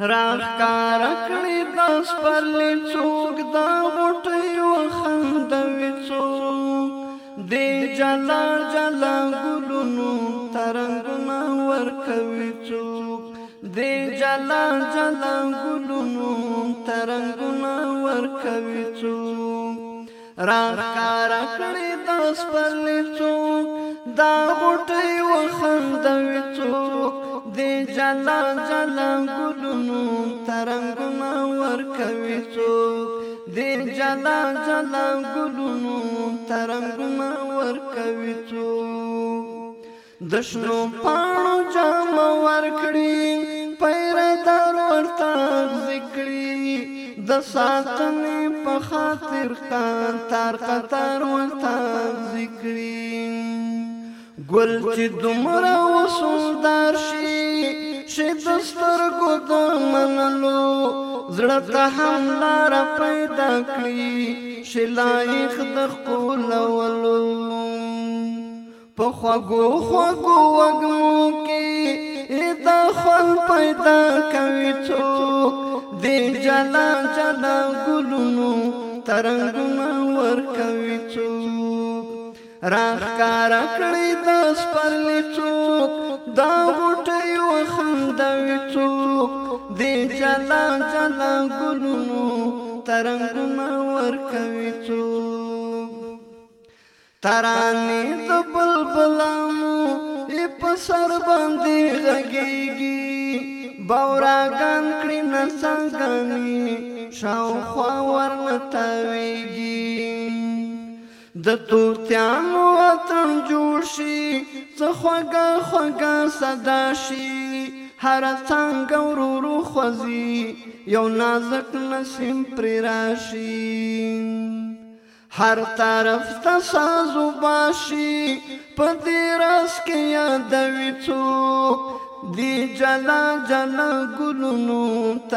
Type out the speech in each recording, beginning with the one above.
راخکار کړي داس پر لڅوک دا غټي وخندوي څوک دې جلال جلال ګلونو ترنګونه ورکوي څوک دې جلال جلال ګلونو ترنګونه ورکوي څوک راخکار کړي داس پر لڅوک دا غټي وخندوي څوک دې جلا جلا ګلونو ترنګونه ورکوي څوک دې جلا جلا ګلونو ترنګونه ورکوي څوک دشنو پاڼو جام ورکړي پیردار ورته ذکرې د ساتنې په خاطر کان تار قطر ورته ذکرې ګل چې دومره وسو دار سترګو د منلو زړه ته هم لار پیدا کړی شلایخ د خپل ولو په خوګو خوګو وګمو کې دا خپل پیدا کوي څوک دې جلا جلا ګلونو ترنګونه ور کوي څوک راخ کار کړی د سپرلی څوک دا غټي وخندوي څوک دې چلا چلا ګلونو ترنګونه ور کوي څوک ترانې د بلبلانو په سر باندې غږیږي باوراګان کړی نه څنګه شاوخوا ورنتاويږي د توتیانو وطن جوړ شي زه خوږه خوږه صدا شي هره څانګه ورو ورو خوځي یو نازک نسیم پرې راشي هر طرف ته ساز وباشي په دې راس کې یادوي څوک دی جلا جلا ګلونو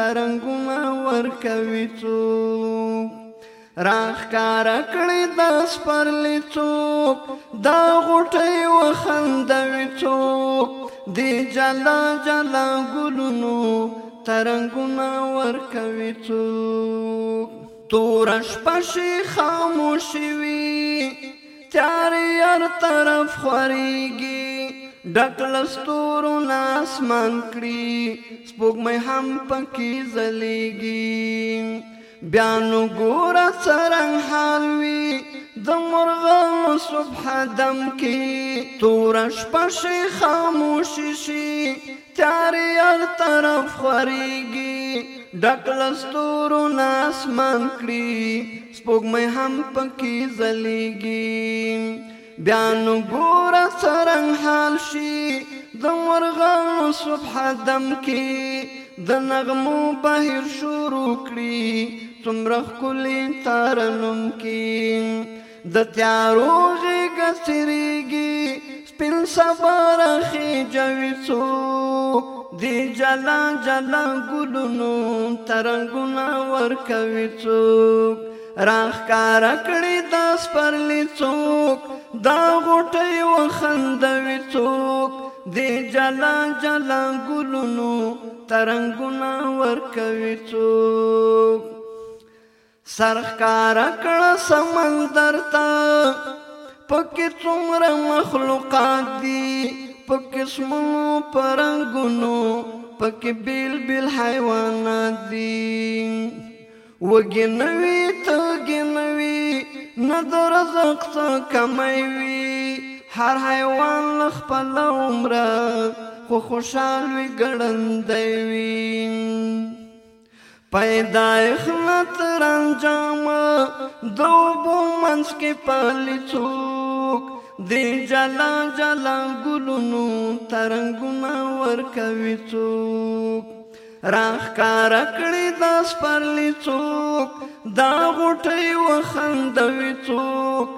ترنګونه ورکوي څوک راخ کار کړی د سپرلی څوک دا غټي وخندوي څوک دی جلا جلا ګلونو ترنګونه ور کوي څوک تور شپشي خاموشي وي تیار یار طرف خوريږي ډکل ستورو ناسمان کړی سپوږمۍ هم پکې زليږي بیا نو ګور سرنګ حال وی د مرغم صبح دم کی تور شپش خاموش شي تیارې هر طرف خوريږي ډکل ستورو ناسمان کړی سپوږمۍ هم پکې زليږي بیا نو ګور سرنګ حال شي د مرغم صبح دم کی د نغمو بهر شروع کړی څومره خولې تارنم کې د تیارو غږ سریږي سپین سبا راخي جوي څو دی جلا جلا ګلونو ترنګونه ورکوي څوک راخ کار کړی د سپرلی څوک دا غټي وخندوي څوک دی جلا جلا ګلونو ترنګونه ورکوي څوک سرخکار کړه سمندر ته پکې څومره مخلوقات دي پکې سمو پرنګونو پکې بیل بیل حیوانات دي وګنوي ته ګنوي نظر زق ته کموي هر حیوان خپل عمره خو خوشاله ګړندوي پیدا خلط رنجام دو بو منس کې پالی څوک دی جلا جلا ګلونو ترنګونه ور کوي څوک راخ کار کړی داس پرلی څوک دا غټي وخندوي څوک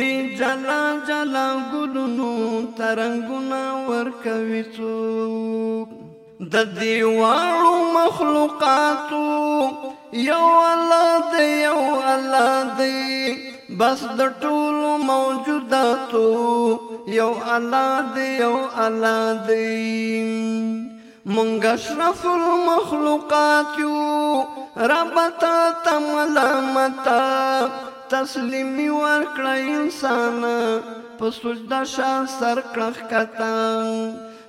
دی جلا جلا ګلونو ترنګونه ور کوي څوک د دیوانو مخلوقاتو یو الله دی یو الله دی بس د ټولو موجوداتو یو الله دی یو الله دی مونږ اشرف المخلوقات یو رب ته تملامتا تسلیمی ورکړه انسان په سجدا شاه سر کړه کتان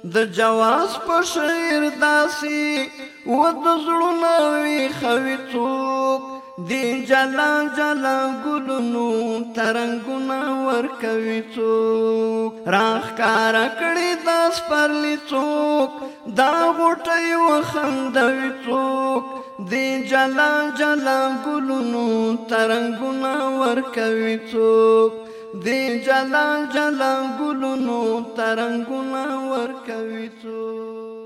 د جواز په شعر داسي و د زړونو وی خوي څوک دی جلا جلا ګلونو ترنګونه ور کوي څوک راخ کار کړي داس پرلی څوک دا غټي وخندوي څوک دی جلا جلا ګلونو ترنګونه ور کوي څوک دی جلا جلا ګلونو ترنګونه ورکوي څوک